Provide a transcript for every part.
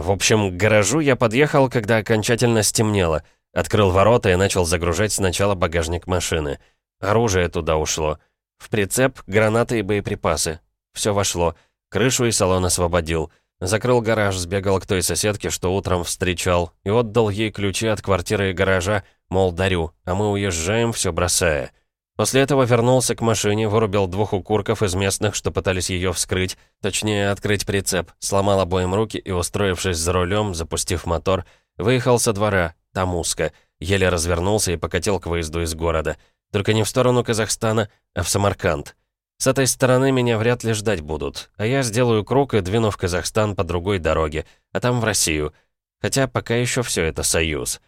В общем, к гаражу я подъехал, когда окончательно стемнело. Открыл ворота и начал загружать сначала багажник машины. Оружие туда ушло. В прицеп гранаты и боеприпасы. Все вошло. Крышу и салон освободил. Закрыл гараж, сбегал к той соседке, что утром встречал, и отдал ей ключи от квартиры и гаража, мол, дарю, а мы уезжаем, все бросая. После этого вернулся к машине, вырубил двух укурков из местных, что пытались ее вскрыть, точнее, открыть прицеп, сломал обоим руки и, устроившись за рулем, запустив мотор, выехал со двора, там узко, еле развернулся и покатил к выезду из города. Только не в сторону Казахстана, а в Самарканд. С этой стороны меня вряд ли ждать будут, а я сделаю круг и двину в Казахстан по другой дороге, а там в Россию. Хотя пока еще все это союз.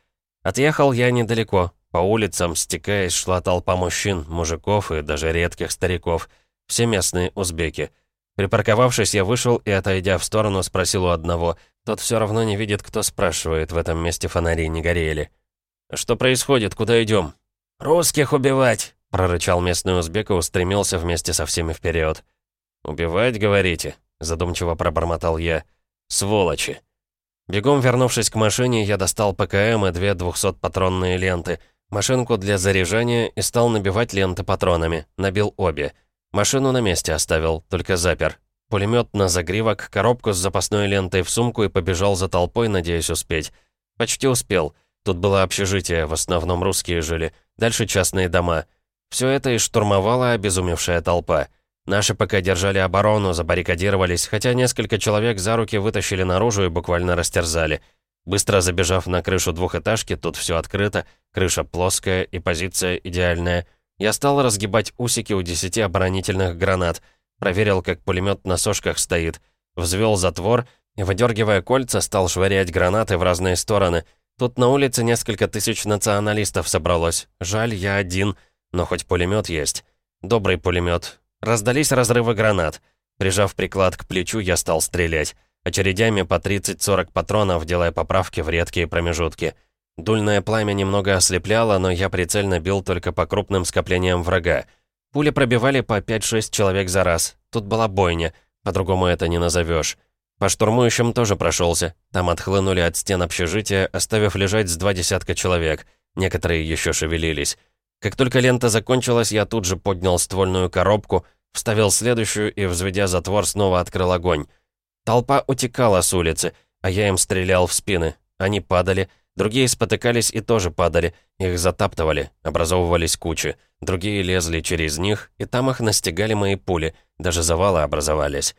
Отъехал я недалеко. По улицам, стекаясь, шла толпа мужчин, мужиков и даже редких стариков. Все местные узбеки. Припарковавшись, я вышел и, отойдя в сторону, спросил у одного. Тот все равно не видит, кто спрашивает, в этом месте фонари не горели. «Что происходит? Куда идем? «Русских убивать!» прорычал местный узбек и устремился вместе со всеми вперед. «Убивать, говорите?» — задумчиво пробормотал я. «Сволочи!» Бегом вернувшись к машине, я достал ПКМ и две 200-патронные ленты, машинку для заряжания и стал набивать ленты патронами. Набил обе. Машину на месте оставил, только запер. Пулемет на загривок, коробку с запасной лентой в сумку и побежал за толпой, надеясь успеть. Почти успел. Тут было общежитие, в основном русские жили. Дальше частные дома. Все это и штурмовала обезумевшая толпа. Наши пока держали оборону, забаррикадировались, хотя несколько человек за руки вытащили наружу и буквально растерзали. Быстро забежав на крышу двухэтажки, тут все открыто, крыша плоская и позиция идеальная. Я стал разгибать усики у десяти оборонительных гранат, проверил, как пулемет на сошках стоит, взвел затвор и, выдергивая кольца, стал швырять гранаты в разные стороны. Тут на улице несколько тысяч националистов собралось. Жаль, я один — но хоть пулемет есть. Добрый пулемет. Раздались разрывы гранат. Прижав приклад к плечу, я стал стрелять. Очередями по 30-40 патронов, делая поправки в редкие промежутки. Дульное пламя немного ослепляло, но я прицельно бил только по крупным скоплениям врага. Пули пробивали по 5-6 человек за раз. Тут была бойня, по-другому это не назовешь. По штурмующим тоже прошелся. Там отхлынули от стен общежития, оставив лежать с два десятка человек. Некоторые еще шевелились. Как только лента закончилась, я тут же поднял ствольную коробку, вставил следующую и, взведя затвор, снова открыл огонь. Толпа утекала с улицы, а я им стрелял в спины. Они падали, другие спотыкались и тоже падали, их затаптывали, образовывались кучи. Другие лезли через них, и там их настигали мои пули, даже завалы образовались.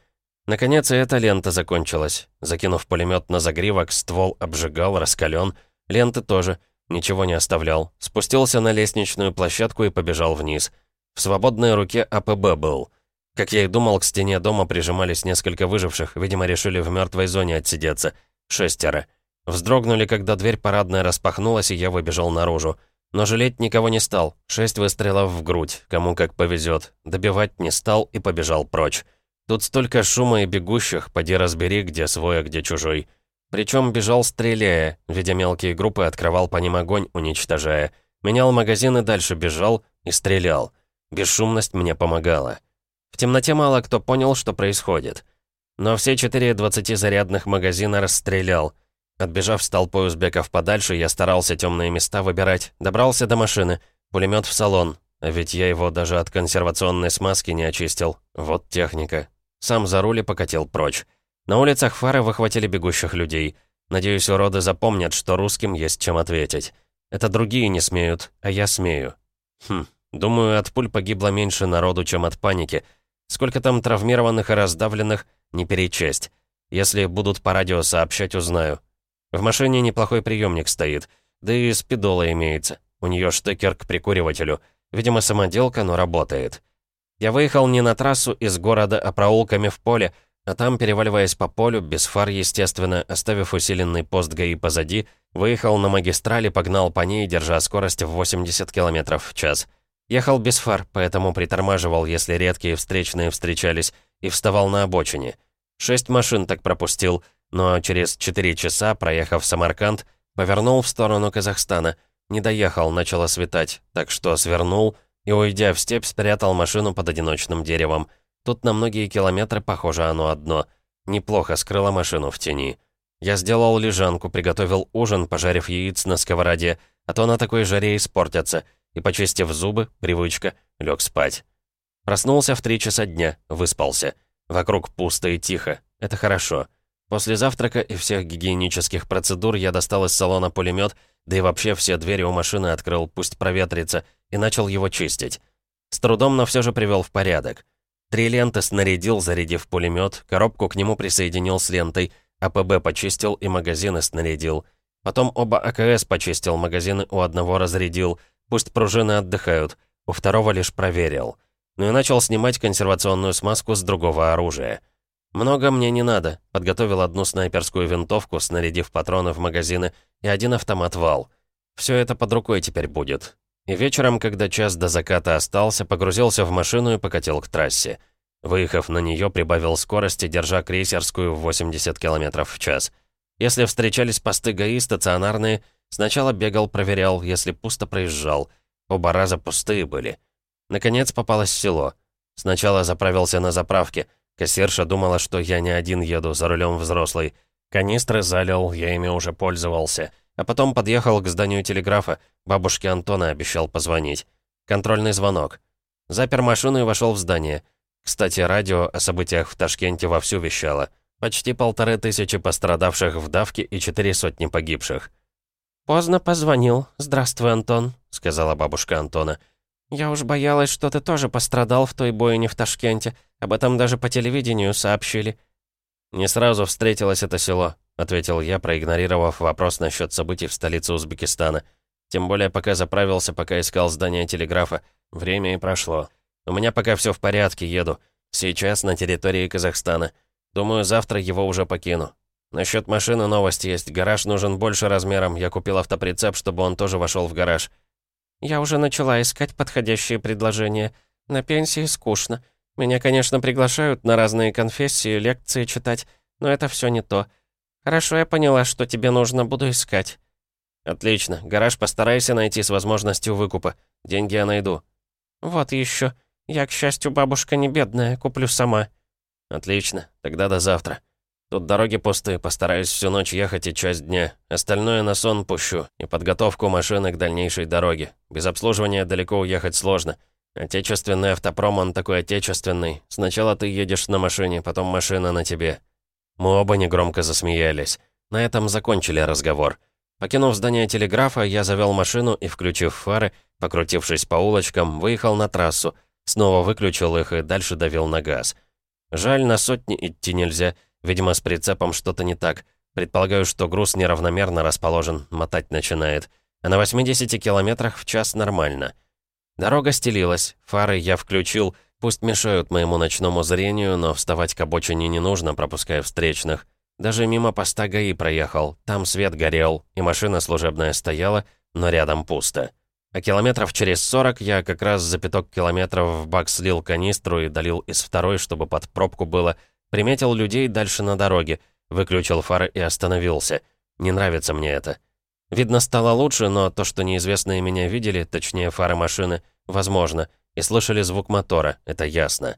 Наконец и эта лента закончилась. Закинув пулемет на загривок, ствол обжигал, раскален. Ленты тоже — Ничего не оставлял. Спустился на лестничную площадку и побежал вниз. В свободной руке АПБ был. Как я и думал, к стене дома прижимались несколько выживших, видимо, решили в мертвой зоне отсидеться. Шестеро. Вздрогнули, когда дверь парадная распахнулась, и я выбежал наружу. Но жалеть никого не стал. Шесть выстрелов в грудь, кому как повезет. Добивать не стал и побежал прочь. Тут столько шума и бегущих, поди разбери, где свой, а где чужой. Причем бежал стреляя, видя мелкие группы, открывал по ним огонь, уничтожая. Менял магазин и дальше бежал и стрелял. Бесшумность мне помогала. В темноте мало кто понял, что происходит. Но все четыре 20-зарядных магазина расстрелял. Отбежав с толпой узбеков подальше, я старался темные места выбирать. Добрался до машины. Пулемет в салон. Ведь я его даже от консервационной смазки не очистил. Вот техника. Сам за руль и покатил прочь. На улицах фары выхватили бегущих людей. Надеюсь, уроды запомнят, что русским есть чем ответить. Это другие не смеют, а я смею. Хм, думаю, от пуль погибло меньше народу, чем от паники. Сколько там травмированных и раздавленных, не перечесть. Если будут по радио сообщать, узнаю. В машине неплохой приемник стоит. Да и спидола имеется. У нее штекер к прикуривателю. Видимо, самоделка, но работает. Я выехал не на трассу из города, а проулками в поле, а там, переваливаясь по полю, без фар, естественно, оставив усиленный пост ГАИ позади, выехал на магистрали, погнал по ней, держа скорость в 80 км в час. Ехал без фар, поэтому притормаживал, если редкие встречные встречались, и вставал на обочине. Шесть машин так пропустил, но через 4 часа, проехав Самарканд, повернул в сторону Казахстана. Не доехал, начало светать, так что свернул и, уйдя в степь, спрятал машину под одиночным деревом. Тут на многие километры, похоже, оно одно. Неплохо скрыло машину в тени. Я сделал лежанку, приготовил ужин, пожарив яиц на сковороде, а то на такой жаре испортятся, и, почистив зубы, привычка, лег спать. Проснулся в три часа дня, выспался. Вокруг пусто и тихо. Это хорошо. После завтрака и всех гигиенических процедур я достал из салона пулемет, да и вообще все двери у машины открыл, пусть проветрится, и начал его чистить. С трудом, но все же привел в порядок. Три ленты снарядил, зарядив пулемет, коробку к нему присоединил с лентой, АПБ почистил и магазины снарядил. Потом оба АКС почистил, магазины у одного разрядил, пусть пружины отдыхают, у второго лишь проверил. Ну и начал снимать консервационную смазку с другого оружия. Много мне не надо. Подготовил одну снайперскую винтовку, снарядив патроны в магазины, и один автомат вал. Все это под рукой теперь будет. И вечером, когда час до заката остался, погрузился в машину и покатил к трассе. Выехав на нее, прибавил скорости, держа крейсерскую в 80 км в час. Если встречались посты ГАИ стационарные, сначала бегал, проверял, если пусто проезжал. Оба раза пустые были. Наконец попалось село. Сначала заправился на заправке — Кассирша думала, что я не один еду, за рулем взрослый. Канистры залил, я ими уже пользовался. А потом подъехал к зданию телеграфа. Бабушке Антона обещал позвонить. Контрольный звонок. Запер машину и вошел в здание. Кстати, радио о событиях в Ташкенте вовсю вещало. Почти полторы тысячи пострадавших в давке и четыре сотни погибших. «Поздно позвонил. Здравствуй, Антон», — сказала бабушка Антона. «Я уж боялась, что ты тоже пострадал в той бойне в Ташкенте. Об этом даже по телевидению сообщили». «Не сразу встретилось это село», — ответил я, проигнорировав вопрос насчет событий в столице Узбекистана. Тем более, пока заправился, пока искал здание телеграфа. Время и прошло. У меня пока все в порядке, еду. Сейчас на территории Казахстана. Думаю, завтра его уже покину. Насчет машины новость есть. Гараж нужен больше размером. Я купил автоприцеп, чтобы он тоже вошел в гараж. Я уже начала искать подходящие предложения. На пенсии скучно. Меня, конечно, приглашают на разные конфессии, лекции читать, но это все не то. Хорошо, я поняла, что тебе нужно, буду искать. Отлично. Гараж постарайся найти с возможностью выкупа. Деньги я найду. Вот еще. Я, к счастью, бабушка не бедная, куплю сама. Отлично. Тогда до завтра. Тут дороги пустые, постараюсь всю ночь ехать и часть дня. Остальное на сон пущу и подготовку машины к дальнейшей дороге. Без обслуживания далеко уехать сложно. Отечественный автопром, он такой отечественный. Сначала ты едешь на машине, потом машина на тебе. Мы оба негромко засмеялись. На этом закончили разговор. Покинув здание телеграфа, я завел машину и, включив фары, покрутившись по улочкам, выехал на трассу, снова выключил их и дальше давил на газ. Жаль, на сотни идти нельзя — Видимо, с прицепом что-то не так. Предполагаю, что груз неравномерно расположен, мотать начинает. А на 80 километрах в час нормально. Дорога стелилась, фары я включил, пусть мешают моему ночному зрению, но вставать к обочине не нужно, пропуская встречных. Даже мимо поста ГАИ проехал, там свет горел, и машина служебная стояла, но рядом пусто. А километров через 40 я как раз за пяток километров в бак слил канистру и долил из второй, чтобы под пробку было, Приметил людей дальше на дороге, выключил фары и остановился. Не нравится мне это. Видно, стало лучше, но то, что неизвестные меня видели, точнее фары машины, возможно, и слышали звук мотора, это ясно.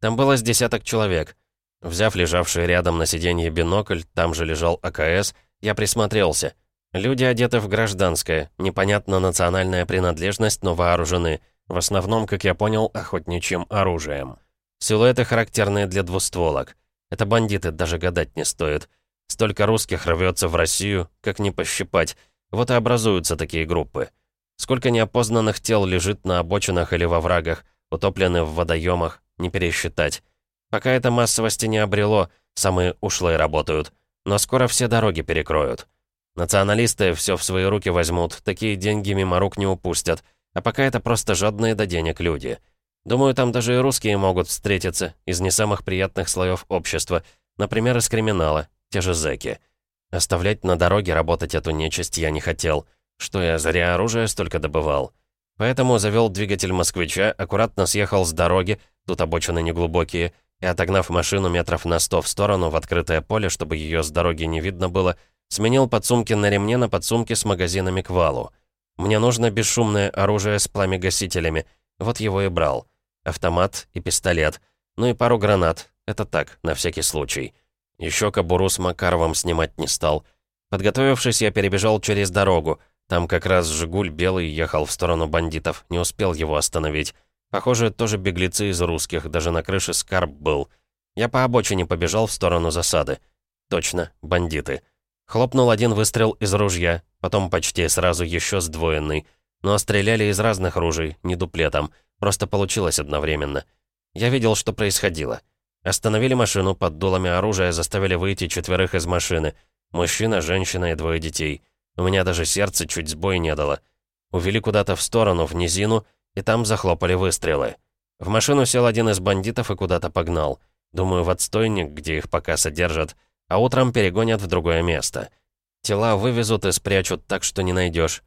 Там было с десяток человек. Взяв лежавший рядом на сиденье бинокль, там же лежал АКС, я присмотрелся. Люди одеты в гражданское, непонятна национальная принадлежность, но вооружены. В основном, как я понял, охотничьим оружием. Силуэты характерные для двустволок. Это бандиты, даже гадать не стоит. Столько русских рвется в Россию, как не пощипать. Вот и образуются такие группы. Сколько неопознанных тел лежит на обочинах или во врагах, утоплены в водоемах, не пересчитать. Пока это массовости не обрело, самые ушлые работают. Но скоро все дороги перекроют. Националисты все в свои руки возьмут, такие деньги мимо рук не упустят. А пока это просто жадные до денег люди. Думаю, там даже и русские могут встретиться, из не самых приятных слоев общества, например, из криминала, те же зэки. Оставлять на дороге работать эту нечисть я не хотел. Что я зря оружие столько добывал. Поэтому завел двигатель москвича, аккуратно съехал с дороги, тут обочины неглубокие, и, отогнав машину метров на сто в сторону в открытое поле, чтобы ее с дороги не видно было, сменил подсумки на ремне на подсумки с магазинами к валу. Мне нужно бесшумное оружие с пламегасителями, вот его и брал автомат и пистолет, ну и пару гранат, это так, на всякий случай. Еще кобуру с Макаровым снимать не стал. Подготовившись, я перебежал через дорогу. Там как раз «Жигуль» белый ехал в сторону бандитов, не успел его остановить. Похоже, тоже беглецы из русских, даже на крыше скарб был. Я по обочине побежал в сторону засады. Точно, бандиты. Хлопнул один выстрел из ружья, потом почти сразу еще сдвоенный. Но стреляли из разных ружей, не дуплетом. Просто получилось одновременно. Я видел, что происходило. Остановили машину, под дулами оружия заставили выйти четверых из машины. Мужчина, женщина и двое детей. У меня даже сердце чуть сбой не дало. Увели куда-то в сторону, в низину, и там захлопали выстрелы. В машину сел один из бандитов и куда-то погнал. Думаю, в отстойник, где их пока содержат, а утром перегонят в другое место. Тела вывезут и спрячут так, что не найдешь.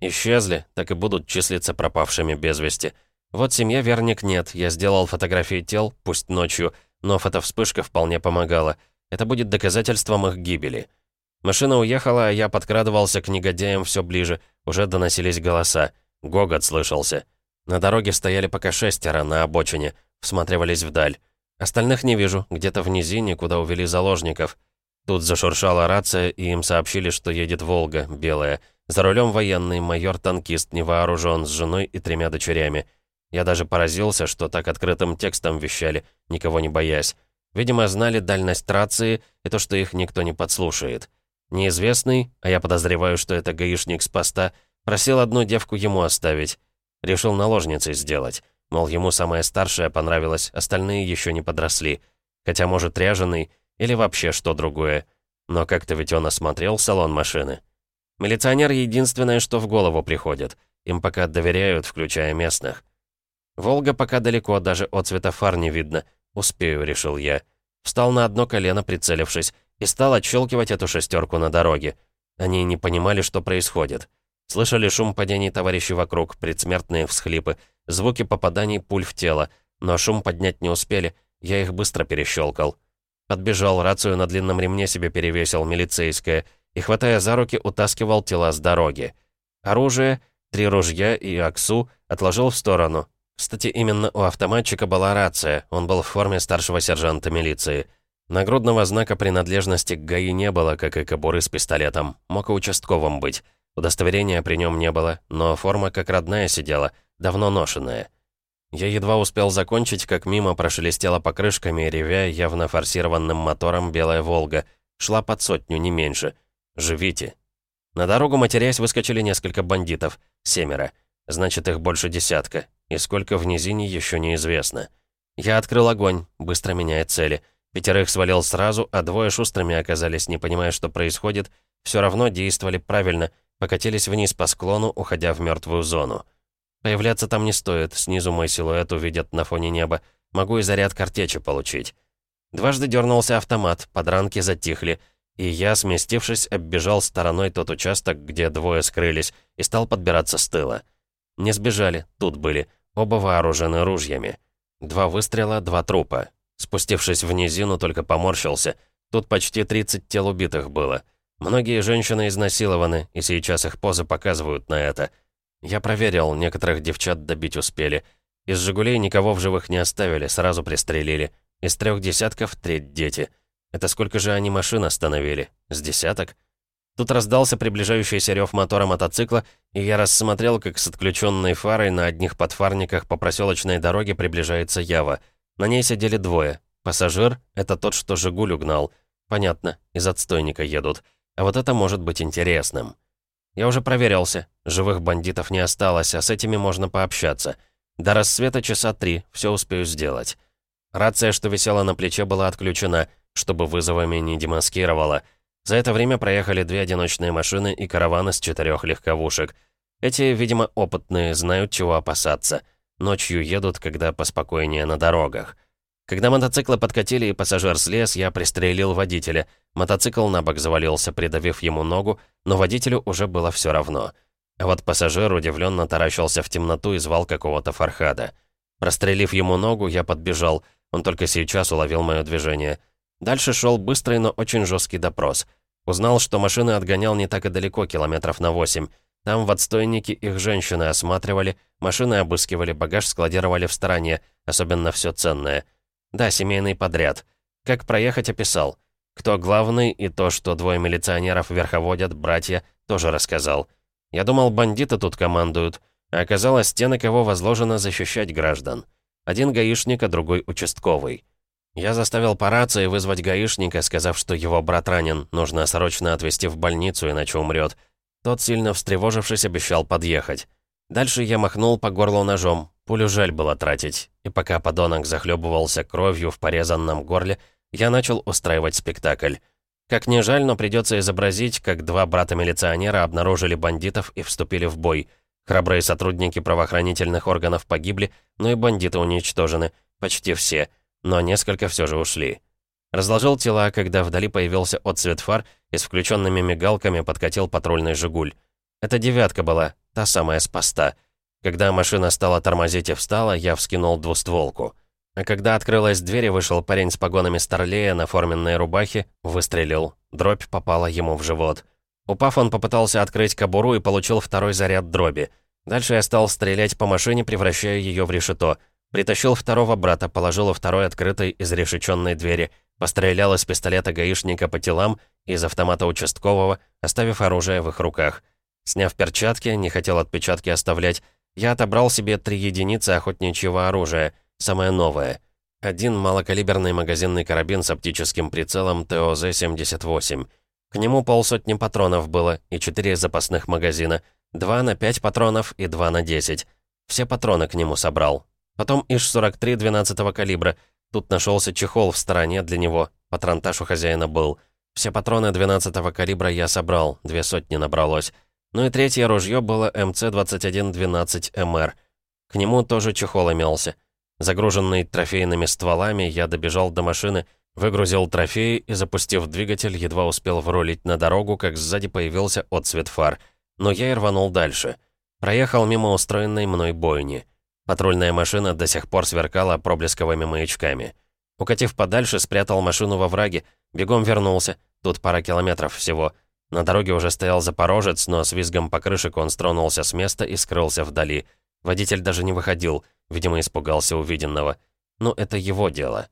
Исчезли, так и будут числиться пропавшими без вести. Вот семья Верник нет, я сделал фотографии тел, пусть ночью, но фотовспышка вполне помогала. Это будет доказательством их гибели. Машина уехала, а я подкрадывался к негодяям все ближе, уже доносились голоса. Гогот слышался. На дороге стояли пока шестеро на обочине, всматривались вдаль. Остальных не вижу, где-то в низине, куда увели заложников. Тут зашуршала рация, и им сообщили, что едет «Волга», белая. За рулем военный, майор-танкист, невооружен, с женой и тремя дочерями. Я даже поразился, что так открытым текстом вещали, никого не боясь. Видимо, знали дальность рации и то, что их никто не подслушает. Неизвестный, а я подозреваю, что это гаишник с поста, просил одну девку ему оставить. Решил наложницей сделать. Мол, ему самая старшая понравилась, остальные еще не подросли. Хотя, может, ряженый или вообще что другое. Но как-то ведь он осмотрел салон машины. Милиционер — единственное, что в голову приходит. Им пока доверяют, включая местных. «Волга» пока далеко, даже от цвета фар не видно. «Успею», — решил я. Встал на одно колено, прицелившись, и стал отщелкивать эту шестерку на дороге. Они не понимали, что происходит. Слышали шум падений товарищей вокруг, предсмертные всхлипы, звуки попаданий пуль в тело, но шум поднять не успели, я их быстро перещелкал. Подбежал, рацию на длинном ремне себе перевесил, милицейская, и, хватая за руки, утаскивал тела с дороги. Оружие, три ружья и аксу отложил в сторону. Кстати, именно у автоматчика была рация, он был в форме старшего сержанта милиции. Нагрудного знака принадлежности к ГАИ не было, как и кобуры с пистолетом, мог и участковым быть. Удостоверения при нем не было, но форма как родная сидела, давно ношенная. Я едва успел закончить, как мимо прошелестела покрышками, ревя явно форсированным мотором «Белая Волга». Шла под сотню, не меньше. «Живите». На дорогу, матерясь, выскочили несколько бандитов. Семеро. Значит, их больше десятка. И сколько в низине, еще неизвестно. Я открыл огонь, быстро меняя цели. Пятерых свалил сразу, а двое шустрыми оказались, не понимая, что происходит. Все равно действовали правильно, покатились вниз по склону, уходя в мертвую зону. Появляться там не стоит, снизу мой силуэт увидят на фоне неба. Могу и заряд картечи получить. Дважды дернулся автомат, подранки затихли, и я, сместившись, оббежал стороной тот участок, где двое скрылись, и стал подбираться с тыла. Не сбежали, тут были, оба вооружены ружьями. Два выстрела, два трупа. Спустившись в низину, только поморщился. Тут почти 30 тел убитых было. Многие женщины изнасилованы, и сейчас их позы показывают на это. Я проверил, некоторых девчат добить успели. Из «Жигулей» никого в живых не оставили, сразу пристрелили. Из трех десятков треть дети. Это сколько же они машин остановили? С десяток? Тут раздался приближающийся рев мотора мотоцикла, и я рассмотрел, как с отключенной фарой на одних подфарниках по проселочной дороге приближается Ява. На ней сидели двое. Пассажир — это тот, что «Жигуль» угнал. Понятно, из отстойника едут. А вот это может быть интересным. Я уже проверялся. Живых бандитов не осталось, а с этими можно пообщаться. До рассвета часа три, все успею сделать. Рация, что висела на плече, была отключена, чтобы вызовами не демаскировала. За это время проехали две одиночные машины и караван из четырех легковушек. Эти, видимо, опытные, знают, чего опасаться. Ночью едут, когда поспокойнее на дорогах. Когда мотоциклы подкатили и пассажир слез, я пристрелил водителя. Мотоцикл на бок завалился, придавив ему ногу, но водителю уже было все равно. А вот пассажир удивленно таращился в темноту и звал какого-то Фархада. Прострелив ему ногу, я подбежал. Он только сейчас уловил мое движение. Дальше шел быстрый, но очень жесткий допрос. Узнал, что машины отгонял не так и далеко, километров на восемь. Там в отстойнике их женщины осматривали, машины обыскивали, багаж складировали в стороне, особенно все ценное — да, семейный подряд. Как проехать, описал. Кто главный и то, что двое милиционеров верховодят, братья, тоже рассказал. Я думал, бандиты тут командуют, а оказалось, те, на кого возложено защищать граждан. Один гаишник, а другой участковый. Я заставил по рации вызвать гаишника, сказав, что его брат ранен, нужно срочно отвезти в больницу, иначе умрет. Тот, сильно встревожившись, обещал подъехать. Дальше я махнул по горлу ножом, пулю жаль было тратить. И пока подонок захлебывался кровью в порезанном горле, я начал устраивать спектакль. Как не жаль, но придется изобразить, как два брата-милиционера обнаружили бандитов и вступили в бой. Храбрые сотрудники правоохранительных органов погибли, но и бандиты уничтожены, почти все — но несколько все же ушли. Разложил тела, когда вдали появился отцвет фар и с включенными мигалками подкатил патрульный «Жигуль». Это «девятка» была, та самая с поста. Когда машина стала тормозить и встала, я вскинул двустволку. А когда открылась дверь и вышел парень с погонами Старлея на форменной рубахе, выстрелил. Дробь попала ему в живот. Упав, он попытался открыть кобуру и получил второй заряд дроби. Дальше я стал стрелять по машине, превращая ее в решето — Притащил второго брата, положил у второй открытой изрешеченной двери, пострелял из пистолета гаишника по телам и из автомата участкового, оставив оружие в их руках. Сняв перчатки, не хотел отпечатки оставлять, я отобрал себе три единицы охотничьего оружия, самое новое. Один малокалиберный магазинный карабин с оптическим прицелом ТОЗ-78. К нему полсотни патронов было и четыре запасных магазина, два на пять патронов и два на десять. Все патроны к нему собрал, Потом ИШ-43 12-го калибра. Тут нашелся чехол в стороне для него. Патронтаж у хозяина был. Все патроны 12-го калибра я собрал, две сотни набралось. Ну и третье ружье было МЦ-2112МР. К нему тоже чехол имелся. Загруженный трофейными стволами, я добежал до машины, выгрузил трофеи и, запустив двигатель, едва успел врулить на дорогу, как сзади появился отсвет фар. Но я и рванул дальше. Проехал мимо устроенной мной бойни. Патрульная машина до сих пор сверкала проблесковыми маячками. Укатив подальше, спрятал машину во враге, бегом вернулся. Тут пара километров всего. На дороге уже стоял запорожец, но с визгом покрышек он стронулся с места и скрылся вдали. Водитель даже не выходил, видимо, испугался увиденного. Ну, это его дело.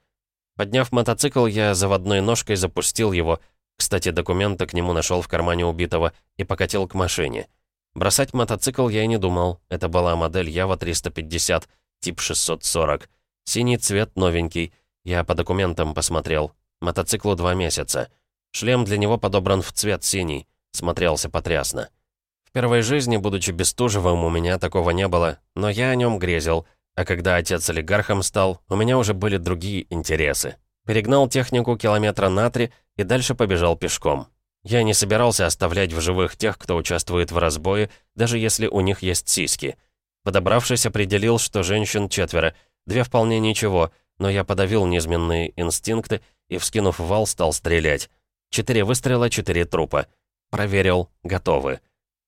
Подняв мотоцикл, я заводной ножкой запустил его. Кстати, документы к нему нашел в кармане убитого и покатил к машине. Бросать мотоцикл я и не думал. Это была модель Ява 350, тип 640. Синий цвет новенький. Я по документам посмотрел. Мотоциклу два месяца. Шлем для него подобран в цвет синий. Смотрелся потрясно. В первой жизни, будучи Бестужевым, у меня такого не было, но я о нем грезил. А когда отец олигархом стал, у меня уже были другие интересы. Перегнал технику километра на три и дальше побежал пешком. Я не собирался оставлять в живых тех, кто участвует в разбое, даже если у них есть сиськи. Подобравшись, определил, что женщин четверо, две вполне ничего, но я подавил низменные инстинкты и, вскинув вал, стал стрелять. Четыре выстрела, четыре трупа. Проверил, готовы.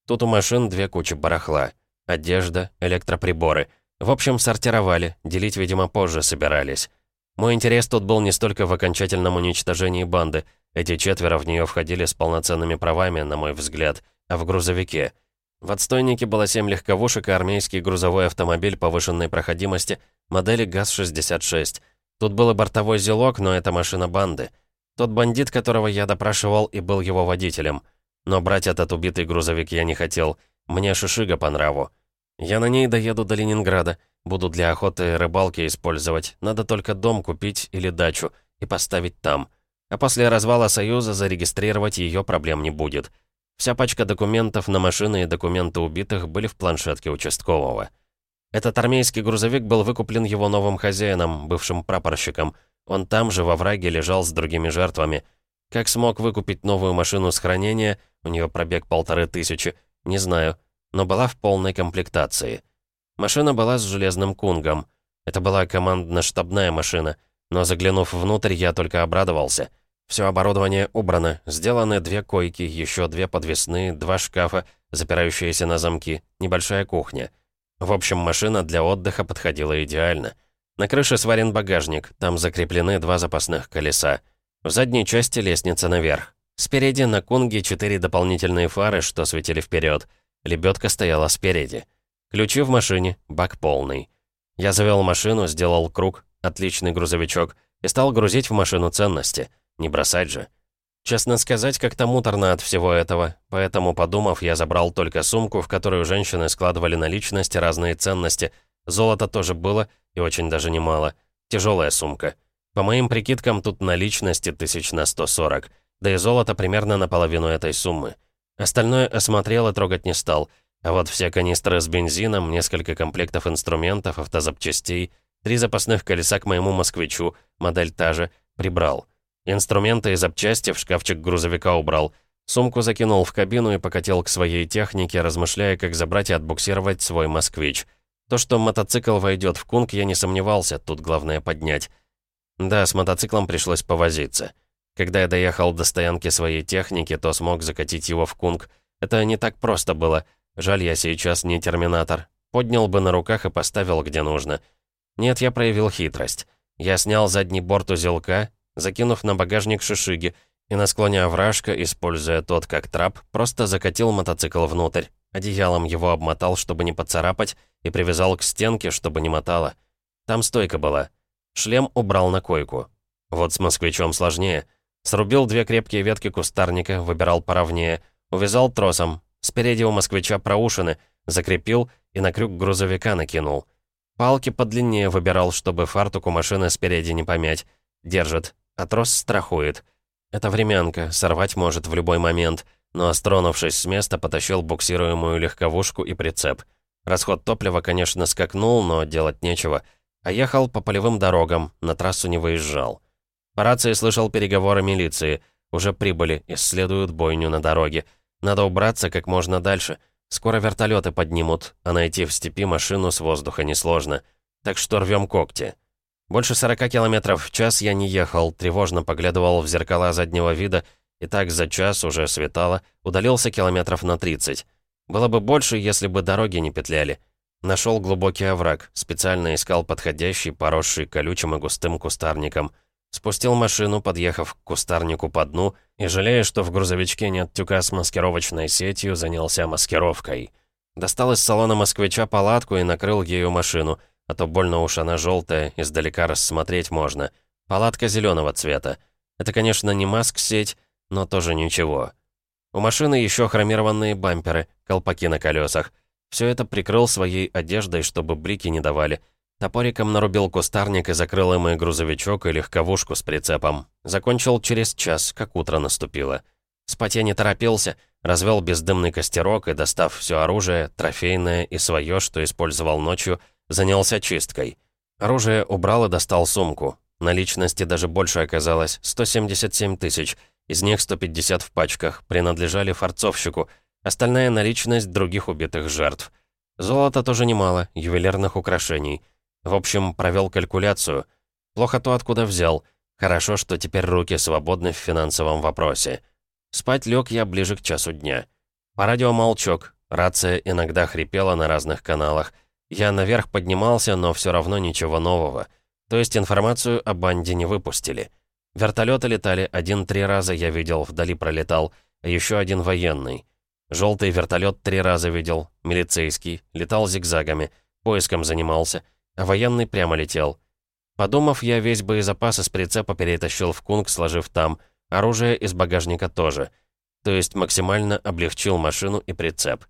Тут у машин две кучи барахла. Одежда, электроприборы. В общем, сортировали, делить, видимо, позже собирались. Мой интерес тут был не столько в окончательном уничтожении банды — эти четверо в нее входили с полноценными правами, на мой взгляд, а в грузовике. В отстойнике было семь легковушек и армейский грузовой автомобиль повышенной проходимости модели ГАЗ-66. Тут был и бортовой зелок, но это машина банды. Тот бандит, которого я допрашивал, и был его водителем. Но брать этот убитый грузовик я не хотел. Мне шишига по нраву. Я на ней доеду до Ленинграда. Буду для охоты и рыбалки использовать. Надо только дом купить или дачу и поставить там. А после развала Союза зарегистрировать ее проблем не будет. Вся пачка документов на машины и документы убитых были в планшетке участкового. Этот армейский грузовик был выкуплен его новым хозяином, бывшим прапорщиком. Он там же во враге лежал с другими жертвами. Как смог выкупить новую машину с хранения, у нее пробег полторы тысячи, не знаю, но была в полной комплектации. Машина была с железным кунгом. Это была командно-штабная машина, но заглянув внутрь, я только обрадовался — все оборудование убрано, сделаны две койки, еще две подвесные, два шкафа, запирающиеся на замки, небольшая кухня. В общем, машина для отдыха подходила идеально. На крыше сварен багажник, там закреплены два запасных колеса. В задней части лестница наверх. Спереди на кунге четыре дополнительные фары, что светили вперед. Лебедка стояла спереди. Ключи в машине, бак полный. Я завел машину, сделал круг, отличный грузовичок, и стал грузить в машину ценности — не бросать же. Честно сказать, как-то муторно от всего этого, поэтому, подумав, я забрал только сумку, в которую женщины складывали наличности разные ценности. Золото тоже было, и очень даже немало. Тяжелая сумка. По моим прикидкам, тут наличности тысяч на 140, да и золото примерно наполовину этой суммы. Остальное осмотрел и трогать не стал, а вот все канистры с бензином, несколько комплектов инструментов, автозапчастей, три запасных колеса к моему москвичу, модель та же, прибрал. Инструменты и запчасти в шкафчик грузовика убрал. Сумку закинул в кабину и покатил к своей технике, размышляя, как забрать и отбуксировать свой «Москвич». То, что мотоцикл войдет в кунг, я не сомневался, тут главное поднять. Да, с мотоциклом пришлось повозиться. Когда я доехал до стоянки своей техники, то смог закатить его в кунг. Это не так просто было. Жаль, я сейчас не терминатор. Поднял бы на руках и поставил где нужно. Нет, я проявил хитрость. Я снял задний борт узелка, закинув на багажник шишиги, и на склоне овражка, используя тот как трап, просто закатил мотоцикл внутрь. Одеялом его обмотал, чтобы не поцарапать, и привязал к стенке, чтобы не мотало. Там стойка была. Шлем убрал на койку. Вот с москвичом сложнее. Срубил две крепкие ветки кустарника, выбирал поровнее, увязал тросом. Спереди у москвича проушины, закрепил и на крюк грузовика накинул. Палки подлиннее выбирал, чтобы фартук у машины спереди не помять. Держит, а трос страхует. Это времянка, сорвать может в любой момент, но, остронувшись с места, потащил буксируемую легковушку и прицеп. Расход топлива, конечно, скакнул, но делать нечего. А ехал по полевым дорогам, на трассу не выезжал. По рации слышал переговоры милиции. Уже прибыли, исследуют бойню на дороге. Надо убраться как можно дальше. Скоро вертолеты поднимут, а найти в степи машину с воздуха несложно. Так что рвем когти. Больше 40 километров в час я не ехал, тревожно поглядывал в зеркала заднего вида, и так за час уже светало, удалился километров на 30. Было бы больше, если бы дороги не петляли. Нашел глубокий овраг, специально искал подходящий, поросший колючим и густым кустарником. Спустил машину, подъехав к кустарнику по дну, и, жалея, что в грузовичке нет тюка с маскировочной сетью, занялся маскировкой. Достал из салона москвича палатку и накрыл ею машину — а то больно уж она желтая, издалека рассмотреть можно. Палатка зеленого цвета. Это, конечно, не маск-сеть, но тоже ничего. У машины еще хромированные бамперы, колпаки на колесах. Все это прикрыл своей одеждой, чтобы брики не давали. Топориком нарубил кустарник и закрыл им и грузовичок, и легковушку с прицепом. Закончил через час, как утро наступило. Спать я не торопился, развел бездымный костерок и, достав все оружие, трофейное и свое, что использовал ночью, Занялся чисткой. Оружие убрал и достал сумку. Наличности даже больше оказалось, 177 тысяч. Из них 150 в пачках, принадлежали форцовщику. Остальная наличность других убитых жертв. Золота тоже немало, ювелирных украшений. В общем, провел калькуляцию. Плохо то, откуда взял. Хорошо, что теперь руки свободны в финансовом вопросе. Спать лег я ближе к часу дня. По радио молчок. Рация иногда хрипела на разных каналах. Я наверх поднимался, но все равно ничего нового. То есть информацию о банде не выпустили. Вертолеты летали, один три раза я видел, вдали пролетал, а еще один военный. Желтый вертолет три раза видел, милицейский, летал зигзагами, поиском занимался, а военный прямо летел. Подумав, я весь боезапас из прицепа перетащил в кунг, сложив там, оружие из багажника тоже. То есть максимально облегчил машину и прицеп.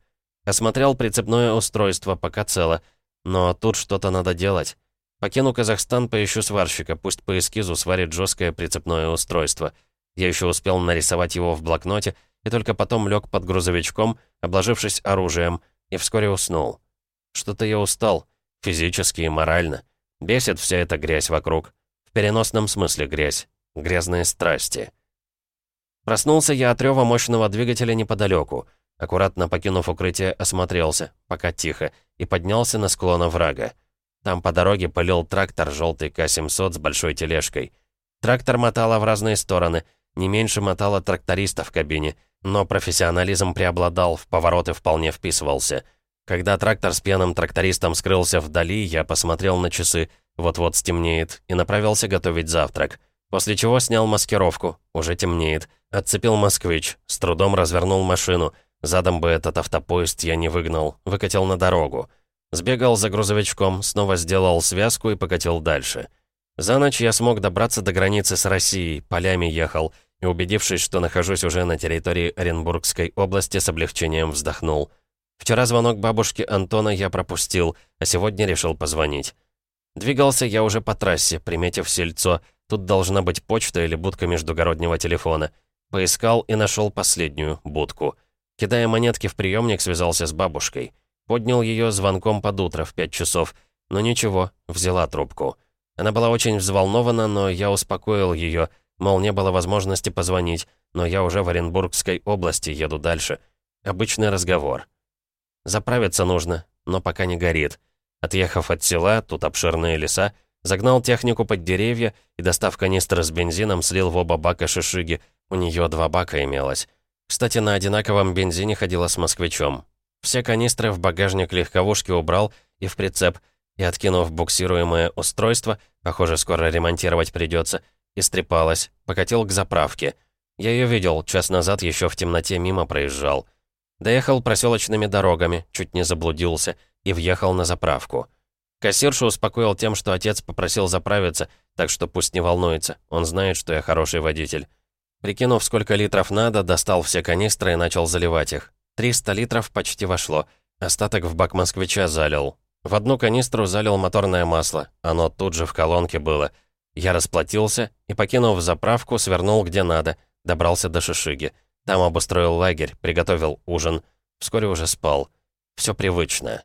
Осмотрел прицепное устройство, пока цело. Но тут что-то надо делать. Покину Казахстан, поищу сварщика, пусть по эскизу сварит жесткое прицепное устройство. Я еще успел нарисовать его в блокноте, и только потом лег под грузовичком, обложившись оружием, и вскоре уснул. Что-то я устал, физически и морально. Бесит вся эта грязь вокруг. В переносном смысле грязь. Грязные страсти. Проснулся я от рева мощного двигателя неподалеку. Аккуратно покинув укрытие, осмотрелся, пока тихо, и поднялся на склон врага. Там по дороге пылил трактор желтый К-700 с большой тележкой. Трактор мотало в разные стороны, не меньше мотало тракториста в кабине, но профессионализм преобладал, в повороты вполне вписывался. Когда трактор с пьяным трактористом скрылся вдали, я посмотрел на часы, вот-вот стемнеет, и направился готовить завтрак. После чего снял маскировку, уже темнеет, отцепил москвич, с трудом развернул машину — Задом бы этот автопоезд я не выгнал, выкатил на дорогу. Сбегал за грузовичком, снова сделал связку и покатил дальше. За ночь я смог добраться до границы с Россией, полями ехал, и, убедившись, что нахожусь уже на территории Оренбургской области, с облегчением вздохнул. Вчера звонок бабушки Антона я пропустил, а сегодня решил позвонить. Двигался я уже по трассе, приметив сельцо. Тут должна быть почта или будка междугороднего телефона. Поискал и нашел последнюю будку. Кидая монетки в приемник, связался с бабушкой. Поднял ее звонком под утро в пять часов. Но ничего, взяла трубку. Она была очень взволнована, но я успокоил ее, мол, не было возможности позвонить, но я уже в Оренбургской области, еду дальше. Обычный разговор. Заправиться нужно, но пока не горит. Отъехав от села, тут обширные леса, загнал технику под деревья и, достав канистры с бензином, слил в оба бака шишиги. У нее два бака имелось. Кстати, на одинаковом бензине ходила с москвичом. Все канистры в багажник легковушки убрал и в прицеп, и, откинув буксируемое устройство, похоже, скоро ремонтировать придется, истрепалась, покатил к заправке. Я ее видел, час назад еще в темноте мимо проезжал. Доехал проселочными дорогами, чуть не заблудился, и въехал на заправку. Кассиршу успокоил тем, что отец попросил заправиться, так что пусть не волнуется, он знает, что я хороший водитель. Прикинув, сколько литров надо, достал все канистры и начал заливать их. 300 литров почти вошло, остаток в бак москвича залил. В одну канистру залил моторное масло, оно тут же в колонке было. Я расплатился и, покинув заправку, свернул где надо, добрался до Шишиги. Там обустроил лагерь, приготовил ужин. Вскоре уже спал. Все привычно.